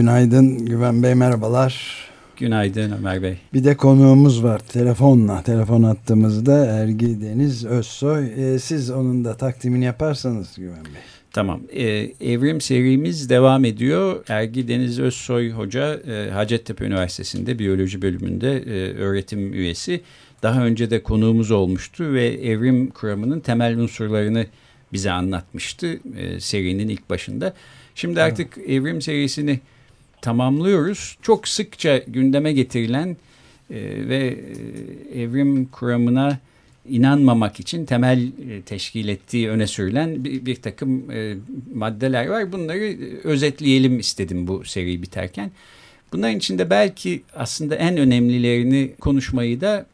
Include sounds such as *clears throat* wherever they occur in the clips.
Günaydın Güven Bey merhabalar. Günaydın Ömer Bey. Bir de konuğumuz var telefonla. Telefon attığımızda Ergi Deniz Özsoy. Ee, siz onun da takdimini yaparsanız Güven Bey. Tamam. Ee, evrim serimiz devam ediyor. Ergi Deniz Özsoy Hoca e, Hacettepe Üniversitesi'nde biyoloji bölümünde e, öğretim üyesi. Daha önce de konuğumuz olmuştu ve evrim kuramının temel unsurlarını bize anlatmıştı e, serinin ilk başında. Şimdi artık evet. evrim serisini tamamlıyoruz. Çok sıkça gündeme getirilen e, ve e, evrim kuramına inanmamak için temel e, teşkil ettiği öne sürülen bir, bir takım maddeler var. Bunları özetleyelim istedim bu seri biterken. Bunların içinde belki aslında en önemlilerini konuşmayı da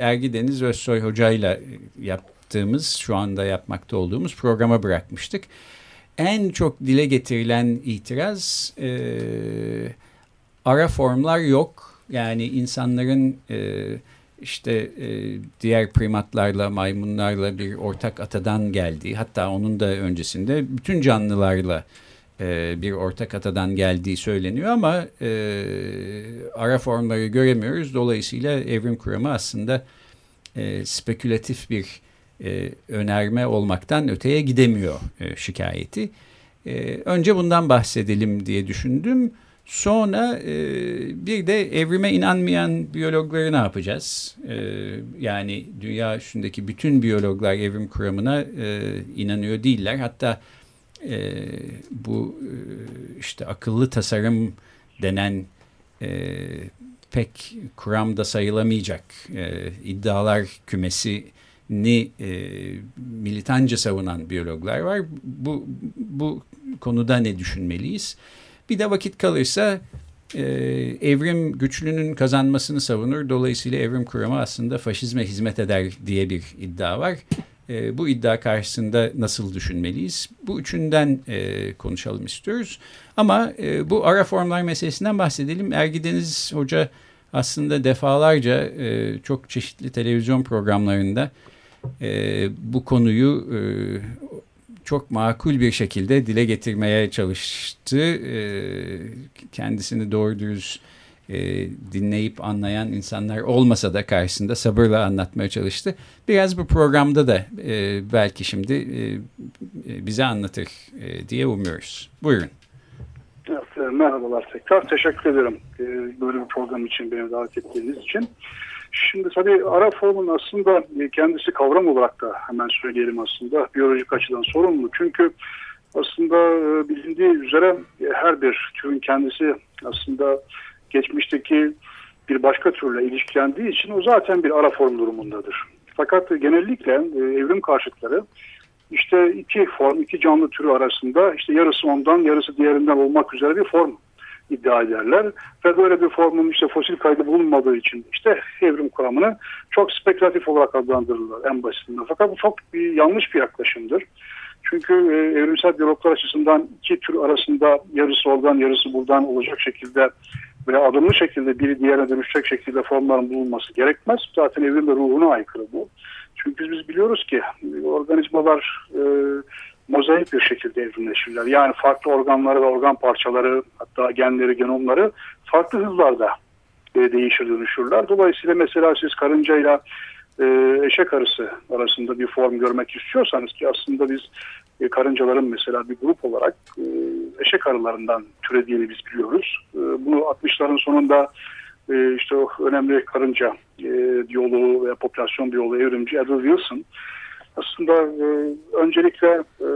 Ergi Deniz Özsoy Hoca ile yaptığımız, şu anda yapmakta olduğumuz programa bırakmıştık. En çok dile getirilen itiraz e, ara formlar yok. Yani insanların e, işte e, diğer primatlarla, maymunlarla bir ortak atadan geldiği, hatta onun da öncesinde bütün canlılarla e, bir ortak atadan geldiği söyleniyor ama e, ara formları göremiyoruz. Dolayısıyla evrim kuramı aslında e, spekülatif bir e, önerme olmaktan öteye gidemiyor e, şikayeti. E, önce bundan bahsedelim diye düşündüm. Sonra e, bir de evrime inanmayan biyologları ne yapacağız? E, yani dünya üstündeki bütün biyologlar evrim kuramına e, inanıyor değiller. Hatta e, bu e, işte akıllı tasarım denen e, pek kuramda sayılamayacak e, iddialar kümesini e, militanca savunan biyologlar var. Bu, bu konuda ne düşünmeliyiz? Bir de vakit kalırsa e, evrim güçlünün kazanmasını savunur. Dolayısıyla evrim kuramı aslında faşizme hizmet eder diye bir iddia var. E, bu iddia karşısında nasıl düşünmeliyiz? Bu üçünden e, konuşalım istiyoruz. Ama e, bu ara formlar meselesinden bahsedelim. Ergi Deniz Hoca aslında defalarca e, çok çeşitli televizyon programlarında e, bu konuyu e, çok makul bir şekilde dile getirmeye çalıştı. E, kendisini doğru dürüst e, dinleyip anlayan insanlar olmasa da karşısında sabırla anlatmaya çalıştı. Biraz bu programda da e, belki şimdi e, e, bize anlatır e, diye umuyoruz. Buyurun. E, merhabalar tekrar. Teşekkür ederim e, böyle bir program için beni davet ettiğiniz için. Şimdi tabii ara formun aslında kendisi kavram olarak da hemen söyleyelim aslında biyolojik açıdan sorumlu. Çünkü aslında e, bilindiği üzere her bir türün kendisi aslında geçmişteki bir başka türle ilişkilendiği için o zaten bir ara form durumundadır. Fakat genellikle e, evrim karşıtları işte iki form, iki canlı türü arasında işte yarısı ondan, yarısı diğerinden olmak üzere bir form iddia ederler. Ve böyle bir formun işte fosil kaydı bulunmadığı için işte evrim kuramını çok spekülatif olarak adlandırırlar en basitinden. Fakat bu çok bir yanlış bir yaklaşımdır. Çünkü e, evrimsel biyologlar açısından iki tür arasında yarısı oradan yarısı buradan olacak şekilde böyle adımlı şekilde biri diğerine dönüşecek şekilde formların bulunması gerekmez. Zaten evrim ve ruhuna aykırı bu. Çünkü biz biliyoruz ki organizmalar e, mozaik bir şekilde evrimleşirler. Yani farklı organları ve organ parçaları hatta genleri, genomları farklı hızlarda e, değişir dönüşürler. Dolayısıyla mesela siz karıncayla e, eşek arısı arasında bir form görmek istiyorsanız ki aslında biz e, karıncaların mesela bir grup olarak e, eşek arılarından türediğini biz biliyoruz. E, bunu 60'ların sonunda e, işte o önemli karınca e, biyoloğu ve popülasyon biyoloğu evrimci Edward Wilson aslında e, öncelikle e,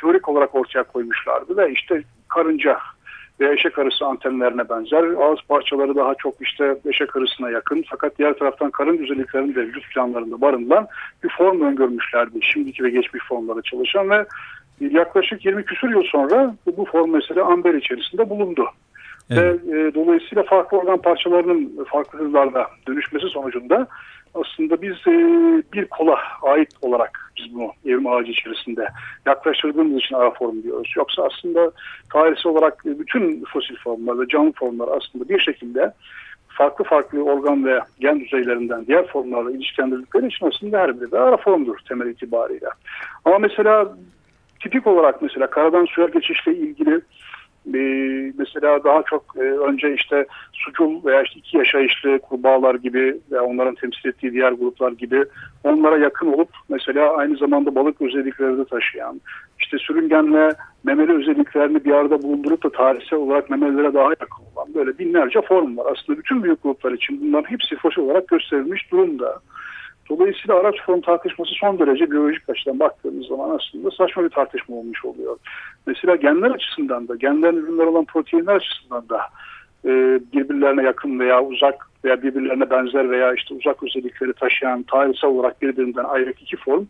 teorik olarak ortaya koymuşlardı ve işte karınca ve eşek arısı antenlerine benzer. Ağız parçaları daha çok işte eşek arısına yakın fakat diğer taraftan karın özelliklerinin de vücut planlarında barındıran bir form öngörmüşlerdi. Şimdiki ve geçmiş formlarda çalışan ve yaklaşık 20 küsur yıl sonra bu form mesela amber içerisinde bulundu. Evet. Ve e, dolayısıyla farklı organ parçalarının farklı hızlarda dönüşmesi sonucunda aslında biz e, bir kola ait olarak biz bunu evrim ağacı içerisinde yaklaştırdığımız için ara form diyoruz. Yoksa aslında tarihsel olarak bütün fosil formlar ve canlı formlar aslında bir şekilde farklı farklı organ ve gen düzeylerinden diğer formlarla ilişkilendirdikleri için aslında her biri de ara formdur temel itibariyle. Ama mesela tipik olarak mesela karadan suya geçişle ilgili e, mesela daha çok e, önce işte sucul veya işte iki yaşayışlı kurbağalar gibi veya onların temsil ettiği diğer gruplar gibi onlara yakın olup mesela aynı zamanda balık özellikleri de taşıyan işte sürüngenle memeli özelliklerini bir arada bulundurup da tarihsel olarak memelilere daha yakın olan böyle binlerce form var. Aslında bütün büyük gruplar için bunların hepsi fosil olarak gösterilmiş durumda. Dolayısıyla araç form tartışması son derece biyolojik açıdan baktığımız zaman aslında saçma bir tartışma olmuş oluyor. Mesela genler açısından da, genlerin ürünler olan proteinler açısından da e, birbirlerine yakın veya uzak veya birbirlerine benzer veya işte uzak özellikleri taşıyan tarihsel olarak birbirinden ayrı iki form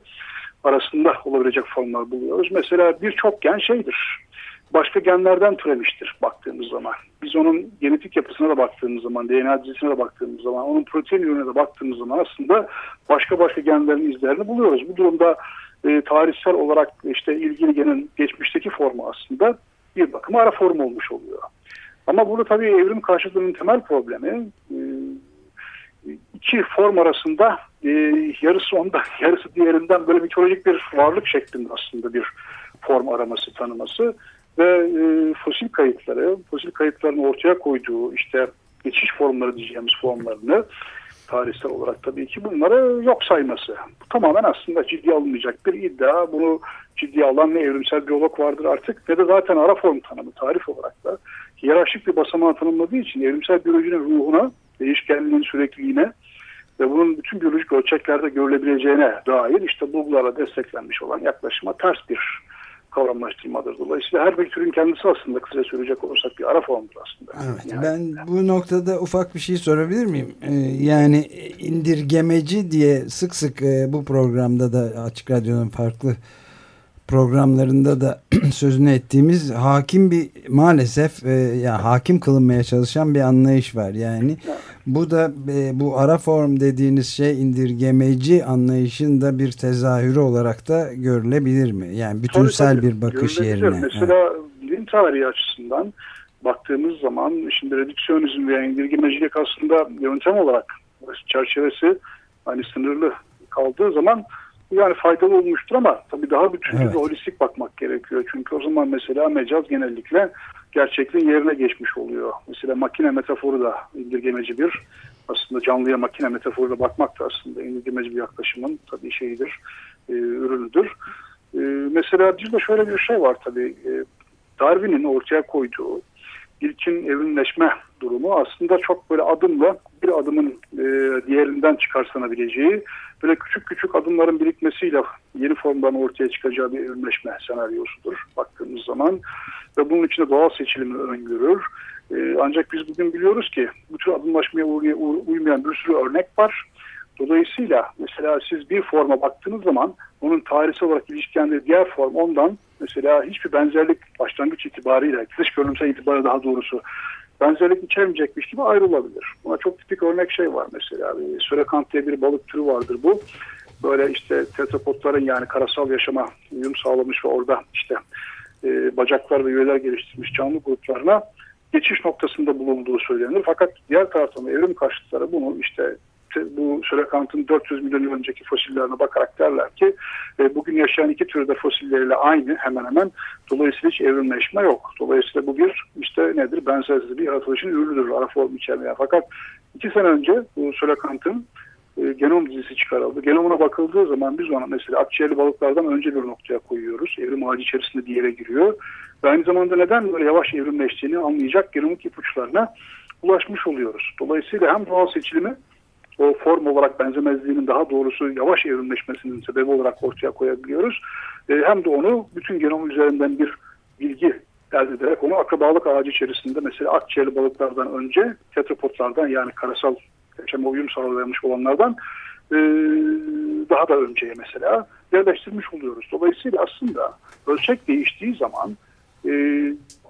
arasında olabilecek formlar buluyoruz. Mesela birçok gen şeydir başka genlerden türemiştir baktığımız zaman. Biz onun genetik yapısına da baktığımız zaman, DNA dizisine de baktığımız zaman, onun protein ürününe de baktığımız zaman aslında başka başka genlerin izlerini buluyoruz. Bu durumda e, tarihsel olarak işte ilgili genin geçmişteki formu aslında bir bakıma ara form olmuş oluyor. Ama burada tabii evrim karşıtlığının temel problemi e, iki form arasında e, yarısı ondan *laughs* yarısı diğerinden böyle mitolojik bir varlık şeklinde aslında bir form araması tanıması ve e, fosil kayıtları, fosil kayıtların ortaya koyduğu işte geçiş formları diyeceğimiz formlarını tarihsel olarak tabii ki bunları yok sayması. Bu tamamen aslında ciddiye alınmayacak bir iddia. Bunu ciddiye alan ne evrimsel biyolog vardır artık ne de zaten ara form tanımı tarif olarak da hiyerarşik bir basamağı tanımladığı için evrimsel biyolojinin ruhuna, değişkenliğin sürekliliğine ve bunun bütün biyolojik ölçeklerde görülebileceğine dair işte bulgularla desteklenmiş olan yaklaşıma ters bir kavramlaştırmadır. Dolayısıyla her bir türün kendisi aslında kısa söyleyecek olursak bir ara formdur aslında. Evet, yani, ben bu noktada ufak bir şey sorabilir miyim? Ee, yani indirgemeci diye sık sık e, bu programda da Açık Radyo'nun farklı programlarında da *clears throat* sözünü ettiğimiz hakim bir maalesef e, yani hakim kılınmaya çalışan bir anlayış var. Yani evet. Bu da e, bu ara form dediğiniz şey indirgemeci anlayışın da bir tezahürü olarak da görülebilir mi? Yani bütünsel tabii, tabii. bir bakış yerine. Mesela evet. bilim tarihi açısından baktığımız zaman şimdi redüksiyonizm veya indirgemecilik aslında yöntem olarak çerçevesi hani sınırlı kaldığı zaman yani faydalı olmuştur ama tabii daha bütüncül evet. ve holistik bakmak gerekiyor. Çünkü o zaman mesela mecaz genellikle gerçekliğin yerine geçmiş oluyor. Mesela makine metaforu da indirgemeci bir aslında canlıya makine metaforuyla bakmak da aslında indirgemeci bir yaklaşımın tabii şeyidir, e, ürünüdür. E, mesela bir de şöyle bir şey var tabii. E, Darwin'in ortaya koyduğu ilkin evrimleşme durumu aslında çok böyle adımla bir adımın e, diğerinden çıkarsanabileceği böyle küçük küçük adımların birikmesiyle yeni formların ortaya çıkacağı bir evrimleşme senaryosudur baktığımız zaman ve bunun içinde doğal seçilimi öngörür. E, ancak biz bugün biliyoruz ki bu tür adımlaşmaya uymayan bir sürü örnek var. Dolayısıyla mesela siz bir forma baktığınız zaman onun tarihsel olarak ilişkilendiği diğer form ondan mesela hiçbir benzerlik başlangıç itibariyle, dış görünümsel itibariyle daha doğrusu benzerlik içermeyecekmiş gibi ayrılabilir. Buna çok tipik örnek şey var mesela. Sürekant diye bir balık türü vardır bu. Böyle işte tetrapodların yani karasal yaşama uyum sağlamış ve orada işte e, bacaklar ve üyeler geliştirmiş canlı gruplarına geçiş noktasında bulunduğu söylenir. Fakat diğer taraftan evrim karşıtları bunu işte bu Sürekant'ın 400 milyon yıl önceki fosillerine bakarak derler ki e, bugün yaşayan iki türde fosilleriyle aynı hemen hemen. Dolayısıyla hiç evrimleşme yok. Dolayısıyla bu bir işte nedir benzersiz bir yaratılışın ürünüdür ara form içermeyen. Fakat iki sene önce bu Sürekant'ın e, genom dizisi çıkarıldı. Genomuna bakıldığı zaman biz ona mesela akciğerli balıklardan önce bir noktaya koyuyoruz. Evrim ağacı içerisinde bir yere giriyor. Ve aynı zamanda neden böyle yavaş evrimleştiğini anlayacak genomik ipuçlarına ulaşmış oluyoruz. Dolayısıyla hem doğal seçilimi o form olarak benzemezliğinin daha doğrusu yavaş evrimleşmesinin sebebi olarak ortaya koyabiliyoruz. E, hem de onu bütün genom üzerinden bir bilgi elde ederek onu akrabalık ağacı içerisinde mesela akciğerli balıklardan önce tetrapodlardan yani karasal yaşama uyum sağlayamış olanlardan e, daha da önceye mesela yerleştirmiş oluyoruz. Dolayısıyla aslında ölçek değiştiği zaman e,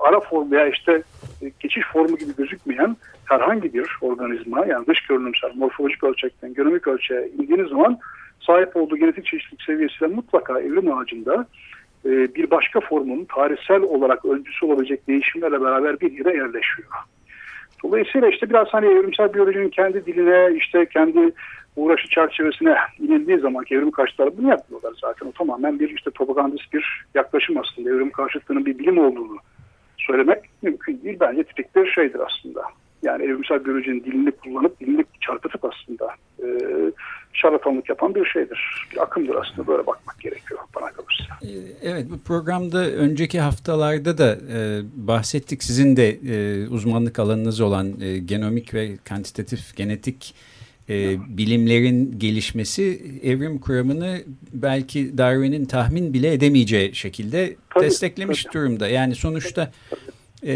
ara form veya işte e, geçiş formu gibi gözükmeyen herhangi bir organizma yani dış görünümsel morfolojik ölçekten genomik ölçeğe indiğiniz zaman sahip olduğu genetik çeşitlilik seviyesiyle mutlaka evrim ağacında e, bir başka formun tarihsel olarak öncüsü olabilecek değişimlerle beraber bir yere yerleşiyor. Dolayısıyla işte biraz hani evrimsel biyolojinin kendi diline işte kendi uğraşı çerçevesine inildiği zaman evrim karşıtları bunu yapmıyorlar zaten. O tamamen bir işte propagandist bir yaklaşım aslında. Evrim karşıtlığının bir bilim olduğunu söylemek mümkün değil. Bence tipik bir şeydir aslında. Yani evrimsel biyolojinin dilini kullanıp dilini çarpıtıp aslında e, şarlatanlık yapan bir şeydir. Bir akımdır aslında böyle bakmak gerekiyor bana kalırsa. E, evet bu programda önceki haftalarda da e, bahsettik. Sizin de e, uzmanlık alanınız olan e, genomik ve kantitatif genetik e, bilimlerin gelişmesi evrim kuramını belki Darwin'in tahmin bile edemeyeceği şekilde tabii, desteklemiş tabii. durumda. Yani sonuçta e,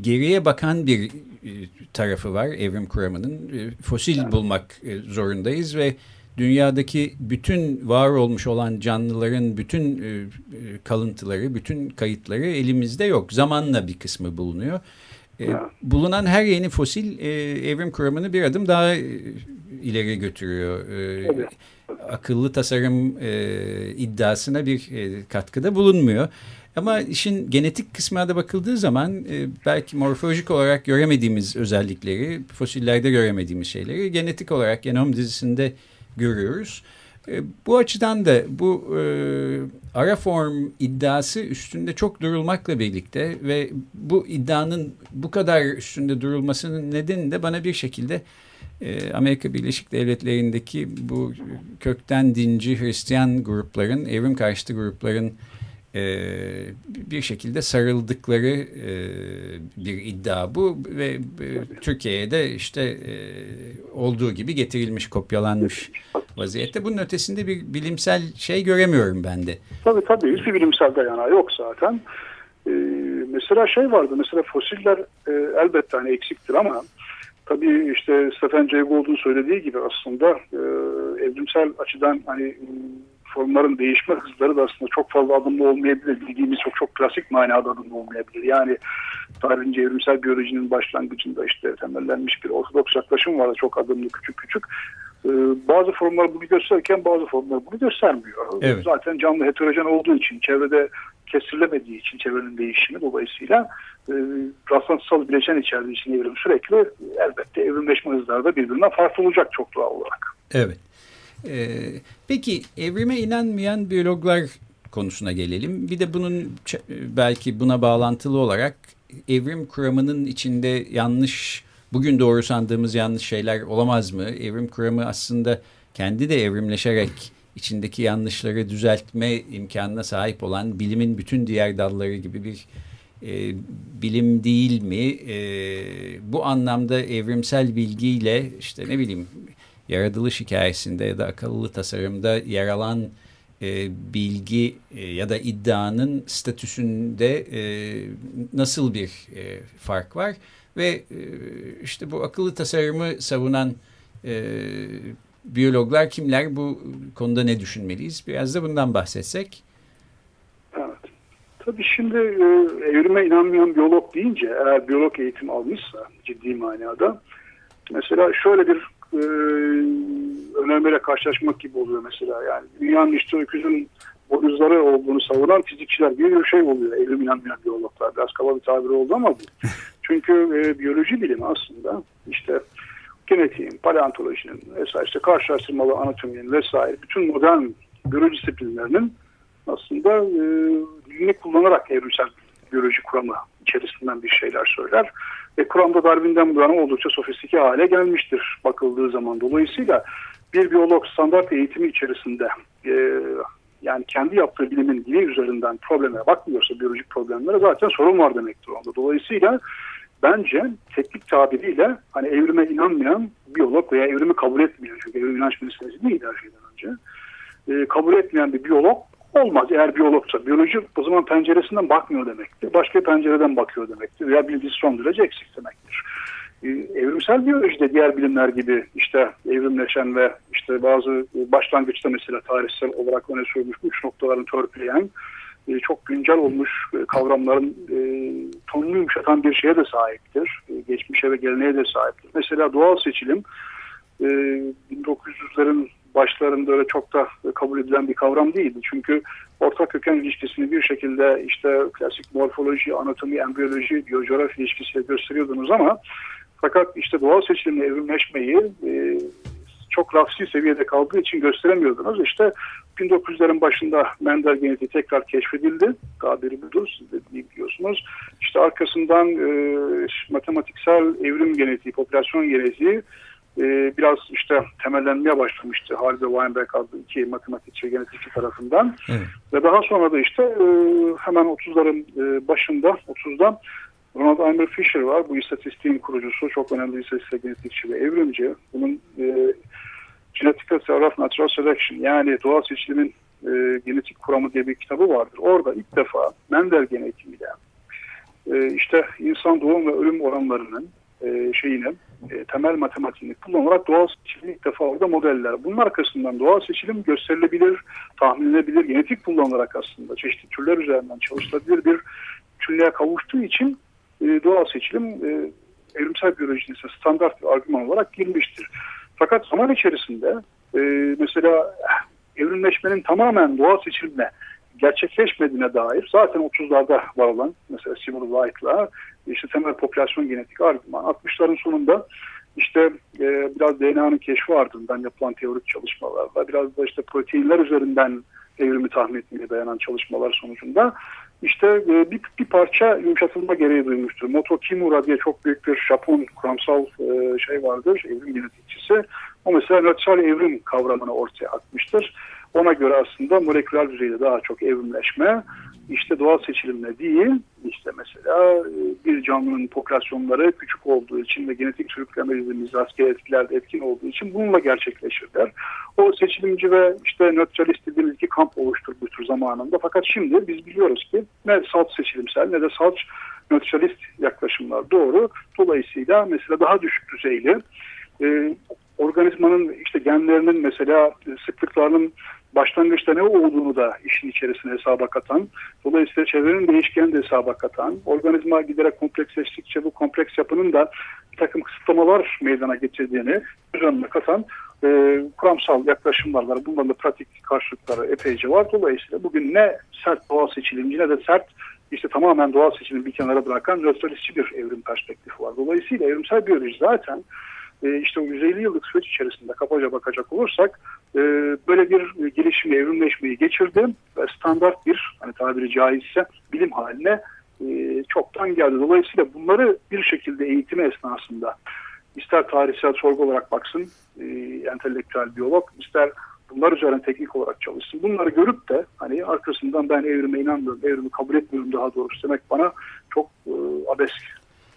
geriye bakan bir e, tarafı var evrim kuramının. E, fosil evet. bulmak e, zorundayız ve dünyadaki bütün var olmuş olan canlıların bütün kalıntıları, bütün kayıtları elimizde yok. Zamanla bir kısmı bulunuyor. E, bulunan her yeni fosil e, evrim kuramını bir adım daha e, ileri götürüyor. E, Akıllı tasarım e, iddiasına bir e, katkıda bulunmuyor. Ama işin genetik kısmına da bakıldığı zaman e, belki morfolojik olarak göremediğimiz özellikleri, fosillerde göremediğimiz şeyleri genetik olarak genom dizisinde görüyoruz. E, bu açıdan da bu e, ara form iddiası üstünde çok durulmakla birlikte ve bu iddianın bu kadar üstünde durulmasının nedeni de bana bir şekilde e, Amerika Birleşik Devletleri'ndeki bu kökten dinci Hristiyan grupların, evrim karşıtı grupların e, bir şekilde sarıldıkları e, bir iddia bu ve e, Türkiye'ye de işte e, olduğu gibi getirilmiş, kopyalanmış vaziyette. Bunun ötesinde bir bilimsel şey göremiyorum ben de. Tabii tabii hiçbir bilimsel dayanağı yok zaten. Ee, mesela şey vardı mesela fosiller e, elbette hani eksiktir ama tabii işte Stephen Jay Gould'un söylediği gibi aslında e, evrimsel açıdan hani formların değişme hızları da aslında çok fazla adımlı olmayabilir. Bildiğimiz çok çok klasik manada adımlı olmayabilir. Yani tarihince evrimsel biyolojinin başlangıcında işte temellenmiş bir ortodoks yaklaşım vardı. Çok adımlı küçük küçük. Ee, bazı formlar bunu gösterirken bazı formlar bunu göstermiyor. Evet. Zaten canlı heterojen olduğu için, çevrede kestirilemediği için çevrenin değişimi dolayısıyla e, rastlantısal bileşen içerdiği için evrim sürekli elbette evrimleşme hızları da birbirinden farklı olacak çok doğal olarak. Evet. Ee, peki evrime inanmayan biyologlar konusuna gelelim. Bir de bunun belki buna bağlantılı olarak evrim kuramının içinde yanlış, bugün doğru sandığımız yanlış şeyler olamaz mı? Evrim kuramı aslında kendi de evrimleşerek içindeki yanlışları düzeltme imkanına sahip olan bilimin bütün diğer dalları gibi bir e, bilim değil mi? E, bu anlamda evrimsel bilgiyle işte ne bileyim yaratılış hikayesinde ya da akıllı tasarımda yer alan e, bilgi e, ya da iddianın statüsünde e, nasıl bir e, fark var? Ve e, işte bu akıllı tasarımı savunan e, biyologlar kimler? Bu konuda ne düşünmeliyiz? Biraz da bundan bahsetsek. Tabii şimdi e, evrime inanmayan biyolog deyince eğer biyolog eğitim almışsa ciddi manada mesela şöyle bir e, önermeyle karşılaşmak gibi oluyor mesela. Yani dünyanın işte öküzün boynuzları olduğunu savunan fizikçiler gibi bir şey oluyor. Evrim inanmayan biyologlar. Biraz kaba bir tabiri oldu ama bu. *laughs* Çünkü e, biyoloji bilimi aslında işte genetiğin, paleontolojinin vesaire işte karşılaştırmalı anatominin vesaire bütün modern biyoloji disiplinlerinin aslında e, dilini kullanarak evrimsel biyoloji kuramı içerisinden bir şeyler söyler. Ve Kur'an'da Darwin'den bu yana oldukça sofistike hale gelmiştir bakıldığı zaman. Dolayısıyla bir biyolog standart eğitimi içerisinde e, yani kendi yaptığı bilimin dili üzerinden probleme bakmıyorsa biyolojik problemlere zaten sorun var demektir onda. Dolayısıyla bence teknik tabiriyle hani evrime inanmayan biyolog veya evrimi kabul etmeyen çünkü evrim inanç meselesi değil her şeyden önce e, kabul etmeyen bir biyolog Olmaz eğer biyologsa. Biyoloji o zaman penceresinden bakmıyor demektir. Başka pencereden bakıyor demektir. Veya bilgisi son derece eksik demektir. e, evrimsel biyolojide diğer bilimler gibi işte evrimleşen ve işte bazı başlangıçta mesela tarihsel olarak öne sürülmüş uç noktalarını törpüleyen e, çok güncel olmuş e, kavramların e, tonunu yumuşatan bir şeye de sahiptir. E, geçmişe ve geleneğe de sahiptir. Mesela doğal seçilim e, 1900'lerin başlarında öyle çok da kabul edilen bir kavram değildi. Çünkü ortak köken ilişkisini bir şekilde işte klasik morfoloji, anatomi, embriyoloji, biyocoğrafya ilişkisiyle gösteriyordunuz ama fakat işte doğal seçilimle evrimleşmeyi e, çok rafsi seviyede kaldığı için gösteremiyordunuz. İşte 1900'lerin başında Mendel genetiği tekrar keşfedildi. Tabiri budur, siz de biliyorsunuz. İşte arkasından e, matematiksel evrim genetiği, popülasyon genetiği e, biraz işte temellenmeye başlamıştı. Halide Weinberg adlı iki matematikçi genetikçi tarafından. Evet. Ve daha sonra da işte e, hemen 30'ların e, başında 30'da Ronald Eimer Fisher var. Bu istatistiğin kurucusu. Çok önemli istatistik genetikçi ve evrimci. Bunun e, Genetical Theory of Natural Selection yani doğal seçilimin e, genetik kuramı diye bir kitabı vardır. Orada ilk defa Mendel genetiğiyle e, işte insan doğum ve ölüm oranlarının e, şeyini e, temel matematiğini kullanarak doğal seçilim ilk defa orada modeller. Bunun arkasından doğal seçilim gösterilebilir, tahmin edilebilir, genetik kullanılarak aslında çeşitli türler üzerinden çalışılabilir bir türlüğe kavuştuğu için e, doğal seçilim e, evrimsel biyolojinin standart bir argüman olarak girmiştir. Fakat zaman içerisinde e, mesela evrimleşmenin tamamen doğal seçilimle gerçekleşmediğine dair zaten 30'larda var olan mesela Seymour White'la işte temel popülasyon genetik argüman 60'ların sonunda işte e, biraz DNA'nın keşfi ardından yapılan teorik çalışmalarla biraz da işte proteinler üzerinden evrimi tahmin etmeye dayanan çalışmalar sonucunda işte e, bir, bir parça yumuşatılma gereği duymuştur. Moto Kimura diye çok büyük bir Japon kuramsal e, şey vardır, evrim genetikçisi. O mesela nötral evrim kavramını ortaya atmıştır. Ona göre aslında moleküler düzeyde daha çok evrimleşme, işte doğal seçilimle değil, işte mesela e, bir canlının popülasyonları küçük olduğu için ve genetik sürükleme dediğimiz rastgele etkilerde etkin olduğu için bununla gerçekleşirler. O seçilimci ve işte nötralist dediğimiz iki kamp oluşturmuştur zamanında. Fakat şimdi biz biliyoruz ki ne salt seçilimsel ne de salt nötralist yaklaşımlar doğru. Dolayısıyla mesela daha düşük düzeyli e, organizmanın işte genlerinin mesela sıklıklarının başlangıçta ne olduğunu da işin içerisine hesaba katan, dolayısıyla çevrenin değişkenini de hesaba katan, organizma giderek kompleksleştikçe bu kompleks yapının da bir takım kısıtlamalar meydana getirdiğini göz önüne katan e, kuramsal yaklaşımlar var. Bunların da pratik karşılıkları epeyce var. Dolayısıyla bugün ne sert doğal seçilimci ne de sert işte tamamen doğal seçilimi bir kenara bırakan nötralistçi bir evrim perspektifi var. Dolayısıyla evrimsel biyoloji zaten e, işte o 150 yıllık süreç içerisinde kabaca bakacak olursak e, böyle bir gelişimi, evrimleşmeyi geçirdi ve standart bir hani tabiri caizse bilim haline e, çoktan geldi. Dolayısıyla bunları bir şekilde eğitimi esnasında ister tarihsel sorgu olarak baksın e, entelektüel biyolog, ister bunlar üzerine teknik olarak çalışsın. Bunları görüp de hani arkasından ben evrime inanmıyorum, evrimi kabul etmiyorum daha doğrusu demek bana çok e, abes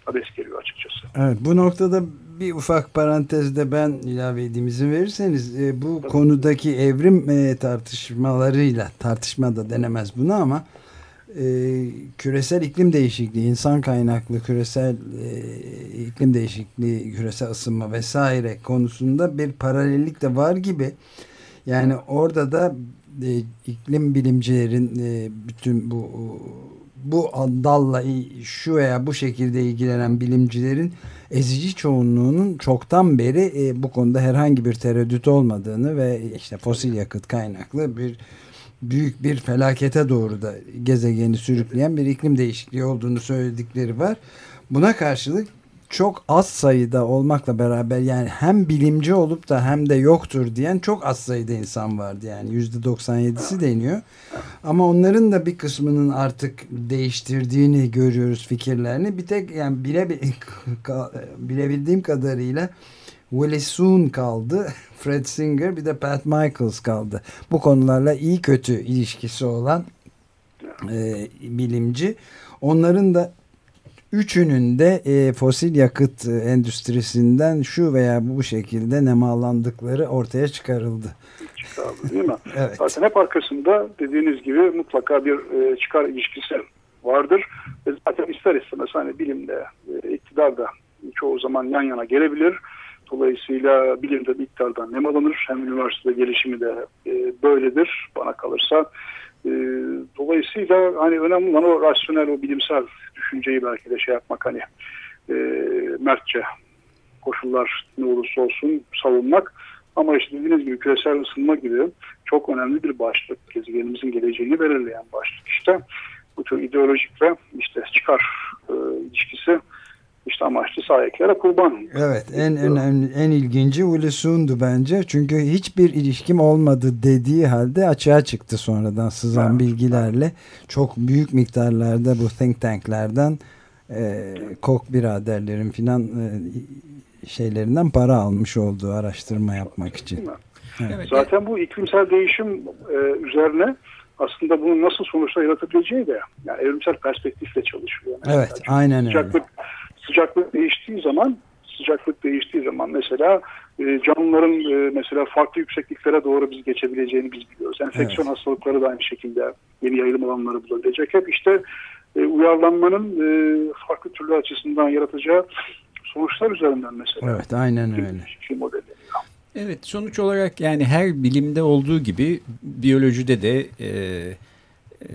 abes geliyor açıkçası. Evet bu noktada bir ufak parantezde ben ilave edeyim izin verirseniz e, bu Tabii. konudaki evrim e, tartışmalarıyla tartışma da denemez bunu ama e, küresel iklim değişikliği, insan kaynaklı küresel e, iklim değişikliği, küresel ısınma vesaire konusunda bir paralellik de var gibi. Yani orada da e, iklim bilimcilerin e, bütün bu bu dalla şu veya bu şekilde ilgilenen bilimcilerin ezici çoğunluğunun çoktan beri e, bu konuda herhangi bir tereddüt olmadığını ve işte fosil yakıt kaynaklı bir büyük bir felakete doğru da gezegeni sürükleyen bir iklim değişikliği olduğunu söyledikleri var. Buna karşılık çok az sayıda olmakla beraber yani hem bilimci olup da hem de yoktur diyen çok az sayıda insan vardı yani yüzde 97'si deniyor. Ama onların da bir kısmının artık değiştirdiğini görüyoruz fikirlerini. Bir tek yani bile, *laughs* bilebildiğim kadarıyla Willie Soon kaldı. *laughs* Fred Singer bir de Pat Michaels kaldı. Bu konularla iyi kötü ilişkisi olan e, bilimci. Onların da Üçünün de e, fosil yakıt e, endüstrisinden şu veya bu şekilde nemalandıkları ortaya çıkarıldı. Çıkarıldı değil mi? *laughs* evet. Zaten hep arkasında dediğiniz gibi mutlaka bir e, çıkar ilişkisi vardır. Ve zaten ister istemez hani bilimde, e, iktidarda çoğu zaman yan yana gelebilir. Dolayısıyla bilimde bir iktidardan nem alınır. Hem üniversitede gelişimi de e, böyledir bana kalırsa. E, dolayısıyla hani önemli olan o rasyonel, o bilimsel düşünceyi belki de şey yapmak hani e, mertçe koşullar ne olursa olsun savunmak. Ama işte dediğiniz gibi küresel ısınma gibi çok önemli bir başlık. Gezegenimizin geleceğini belirleyen başlık işte. Bu tür ideolojik ve işte çıkar e, ilişkisi işte amaçlı sahiplere kurban. Evet en önemli en ilginci Ulusun'du bence. Çünkü hiçbir ilişkim olmadı dediği halde açığa çıktı sonradan sızan evet. bilgilerle. Çok büyük miktarlarda bu think tanklerden e, Koch biraderlerin filan e, şeylerinden para almış olduğu araştırma yapmak için. Evet. Zaten bu iklimsel değişim e, üzerine aslında bunun nasıl sonuçlar yaratabileceği de yani evrimsel perspektifle çalışıyor. Yani evet, Çünkü aynen öyle. Sıcaklık değiştiği zaman sıcaklık değiştiği zaman mesela e, canlıların e, mesela farklı yüksekliklere doğru biz geçebileceğini biz biliyoruz. Enfeksiyon evet. hastalıkları da aynı şekilde yeni yayılım alanları bulabilecek. Hep işte e, uyarlanmanın e, farklı türlü açısından yaratacağı sonuçlar üzerinden mesela. Evet aynen öyle. Şey modeli. Evet sonuç olarak yani her bilimde olduğu gibi biyolojide de e, e,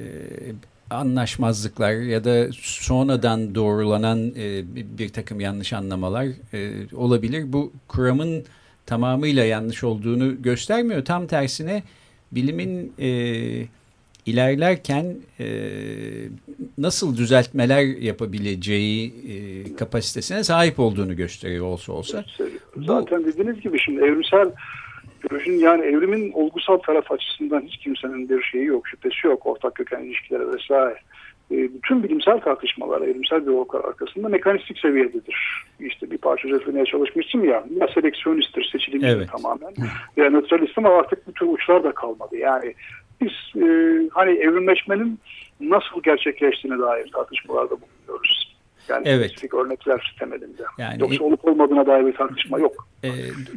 anlaşmazlıklar ya da sonradan doğrulanan e, bir takım yanlış anlamalar e, olabilir. Bu kuramın tamamıyla yanlış olduğunu göstermiyor. Tam tersine bilimin e, ilerlerken e, nasıl düzeltmeler yapabileceği e, kapasitesine sahip olduğunu gösteriyor olsa olsa. Zaten Bu, dediğiniz gibi şimdi evrimsel biyolojinin yani evrimin olgusal taraf açısından hiç kimsenin bir şeyi yok, şüphesi yok. Ortak köken ilişkileri vesaire. E, bütün bilimsel tartışmalar, evrimsel biyologlar arkasında mekanistik seviyededir. İşte bir parça özetlemeye çalışmıştım ya, ya seleksiyonisttir, seçilimci evet. tamamen. Ya neutralist ama artık bu tür uçlar da kalmadı. Yani biz e, hani evrimleşmenin nasıl gerçekleştiğine dair tartışmalarda bulunuyoruz. Yani evet. spesifik örnekler temelinde. Yani, Yoksa olup olmadığına dair bir tartışma yok. E,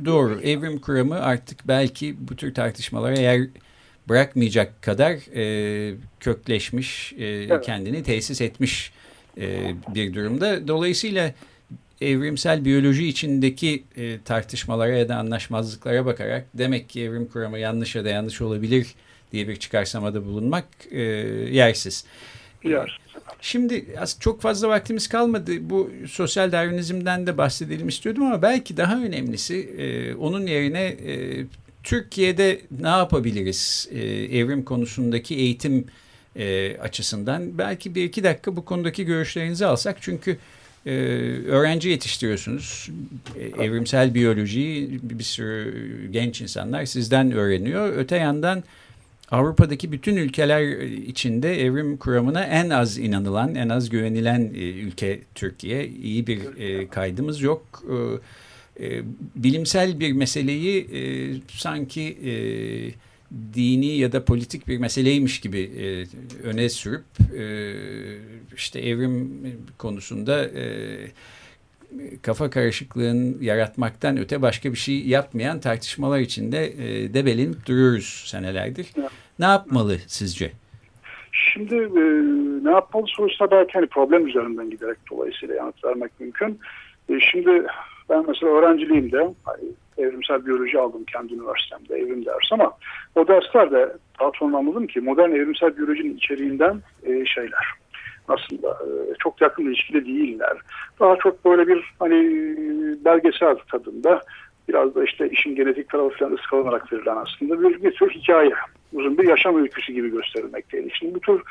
doğru. Evrim kuramı artık belki bu tür tartışmalara yer bırakmayacak kadar e, kökleşmiş, e, evet. kendini tesis etmiş e, bir durumda. Dolayısıyla evrimsel biyoloji içindeki e, tartışmalara ya da anlaşmazlıklara bakarak demek ki evrim kuramı yanlış ya da yanlış olabilir diye bir çıkarsamada bulunmak e, yersiz. Yersiz. Şimdi çok fazla vaktimiz kalmadı. Bu sosyal darwinizmden de bahsedelim istiyordum ama belki daha önemlisi e, onun yerine e, Türkiye'de ne yapabiliriz e, evrim konusundaki eğitim e, açısından? Belki bir iki dakika bu konudaki görüşlerinizi alsak. Çünkü e, öğrenci yetiştiriyorsunuz. E, evrimsel biyolojiyi bir sürü genç insanlar sizden öğreniyor. Öte yandan Avrupa'daki bütün ülkeler içinde evrim kuramına en az inanılan, en az güvenilen e, ülke Türkiye. İyi bir e, kaydımız yok. E, bilimsel bir meseleyi sanki dini ya da politik bir meseleymiş gibi öne sürüp işte evrim konusunda kafa karışıklığın yaratmaktan öte başka bir şey yapmayan tartışmalar içinde e, debelenip duruyoruz senelerdir. Evet. Ne yapmalı sizce? Şimdi e, ne yapmalı sorusuna belki hani problem üzerinden giderek dolayısıyla yanıt vermek mümkün. E, şimdi ben mesela öğrenciliğimde hani, evrimsel biyoloji aldım kendi üniversitemde evrim dersi ama o derslerde sonra anladım ki modern evrimsel biyolojinin içeriğinden e, şeyler aslında e, çok yakın ilişkili değiller. Daha çok böyle bir hani belgesel tadında biraz da işte işin genetik tarafı falan ıskalanarak verilen aslında bir, bir tür hikaye. Uzun bir yaşam öyküsü gibi gösterilmekteydi. Şimdi bu tür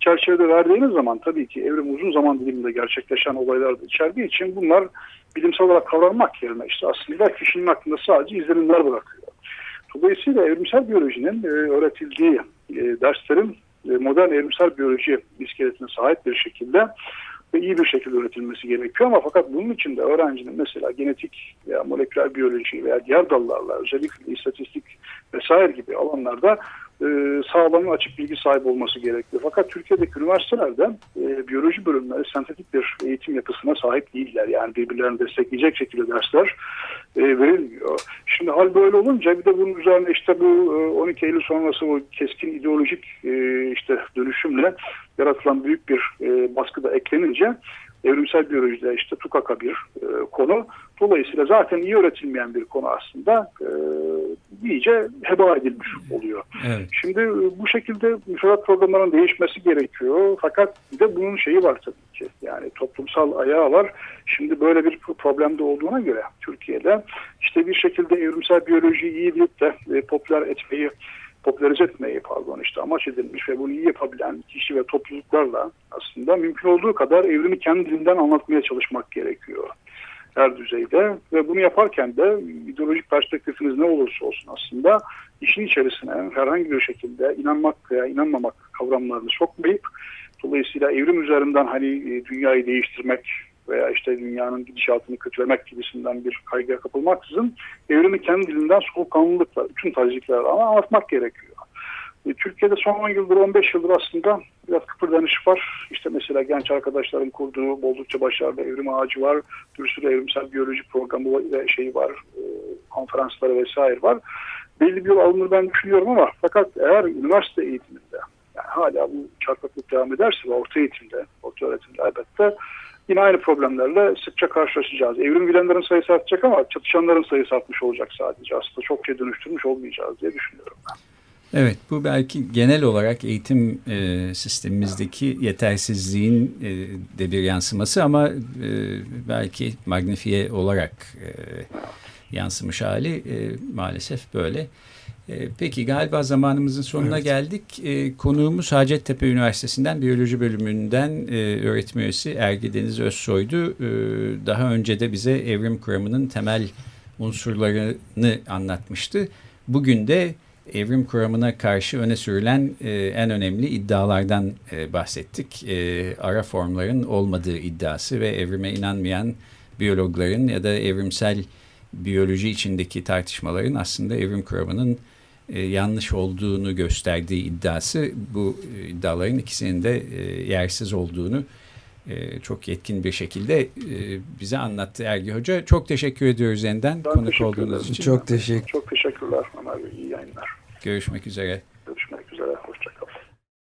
çerçevede verdiğiniz zaman tabii ki evrim uzun zaman diliminde gerçekleşen olaylar da içerdiği için bunlar bilimsel olarak kavranmak yerine işte aslında kişinin aklında sadece izlenimler bırakıyor. Dolayısıyla evrimsel biyolojinin e, öğretildiği e, derslerin e, modern evrimsel biyoloji iskeletine sahip bir şekilde ve iyi bir şekilde üretilmesi gerekiyor. Ama fakat bunun için de öğrencinin mesela genetik veya moleküler biyoloji veya diğer dallarla özellikle istatistik vesaire gibi alanlarda e, sağlam açık bilgi sahibi olması gerekiyor. Fakat Türkiye'deki üniversitelerde e, biyoloji bölümleri sentetik bir eğitim yapısına sahip değiller. Yani birbirlerini destekleyecek şekilde dersler e, verilmiyor. Şimdi hal böyle olunca bir de bunun üzerine işte bu e, 12 Eylül sonrası o keskin ideolojik e, işte dönüşümle yaratılan büyük bir e, baskı da eklenince evrimsel biyolojide işte tukaka bir e, konu. Dolayısıyla zaten iyi öğretilmeyen bir konu aslında e, iyice heba edilmiş oluyor. Evet. Şimdi e, bu şekilde müfredat programlarının değişmesi gerekiyor. Fakat bir de bunun şeyi var tabii ki. Yani toplumsal ayağı var. Şimdi böyle bir problemde olduğuna göre Türkiye'de işte bir şekilde evrimsel biyolojiyi iyi bilip de e, popüler etmeyi popülerize etmeyi pardon işte amaç edilmiş ve bunu iyi yapabilen kişi ve topluluklarla aslında mümkün olduğu kadar evrimi kendi anlatmaya çalışmak gerekiyor her düzeyde. Ve bunu yaparken de ideolojik perspektifiniz ne olursa olsun aslında işin içerisine herhangi bir şekilde inanmak veya inanmamak kavramlarını sokmayıp dolayısıyla evrim üzerinden hani e, dünyayı değiştirmek veya işte dünyanın gidişatını kötülemek gibisinden bir kaygıya kapılmaksızın evrimi kendi dilinden soğukkanlılıkla bütün tazikler ama anlatmak gerekiyor. E, Türkiye'de son 10 yıldır 15 yıldır aslında biraz kıpırdanış var. İşte mesela genç arkadaşların kurduğu oldukça başarılı evrim ağacı var. Bir sürü evrimsel biyoloji programı ve şeyi var. E, konferansları vesaire var. Belli bir yol alınır ben düşünüyorum ama fakat eğer üniversite eğitiminde yani hala bu çarpıklık devam ederse ve orta eğitimde, orta öğretimde elbette yine aynı problemlerle sıkça karşılaşacağız. Evrim bilenlerin sayısı artacak ama çatışanların sayısı artmış olacak sadece. Aslında çok şey dönüştürmüş olmayacağız diye düşünüyorum ben. Evet bu belki genel olarak eğitim e, sistemimizdeki yetersizliğin e, de bir yansıması ama e, belki magnifiye olarak e, yansımış hali e, maalesef böyle. E, peki galiba zamanımızın sonuna evet. geldik. E, konuğumuz Hacettepe Üniversitesi'nden Biyoloji Bölümünden e, öğretim üyesi Ergi Deniz Özsoy'du. E, daha önce de bize evrim kuramının temel unsurlarını anlatmıştı. Bugün de evrim kuramına karşı öne sürülen e, en önemli iddialardan e, bahsettik. E, ara formların olmadığı iddiası ve evrime inanmayan biyologların ya da evrimsel biyoloji içindeki tartışmaların aslında evrim kuramının e, yanlış olduğunu gösterdiği iddiası bu e, iddiaların ikisinin de e, yersiz olduğunu e, çok yetkin bir şekilde e, bize anlattı Ergi Hoca. Çok teşekkür ediyoruz yeniden ben konuk olduğunuz için. Çok teşekkür. Çok teşekkürler Ömer Bey. İyi yayınlar. Görüşmek üzere.